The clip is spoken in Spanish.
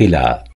pelada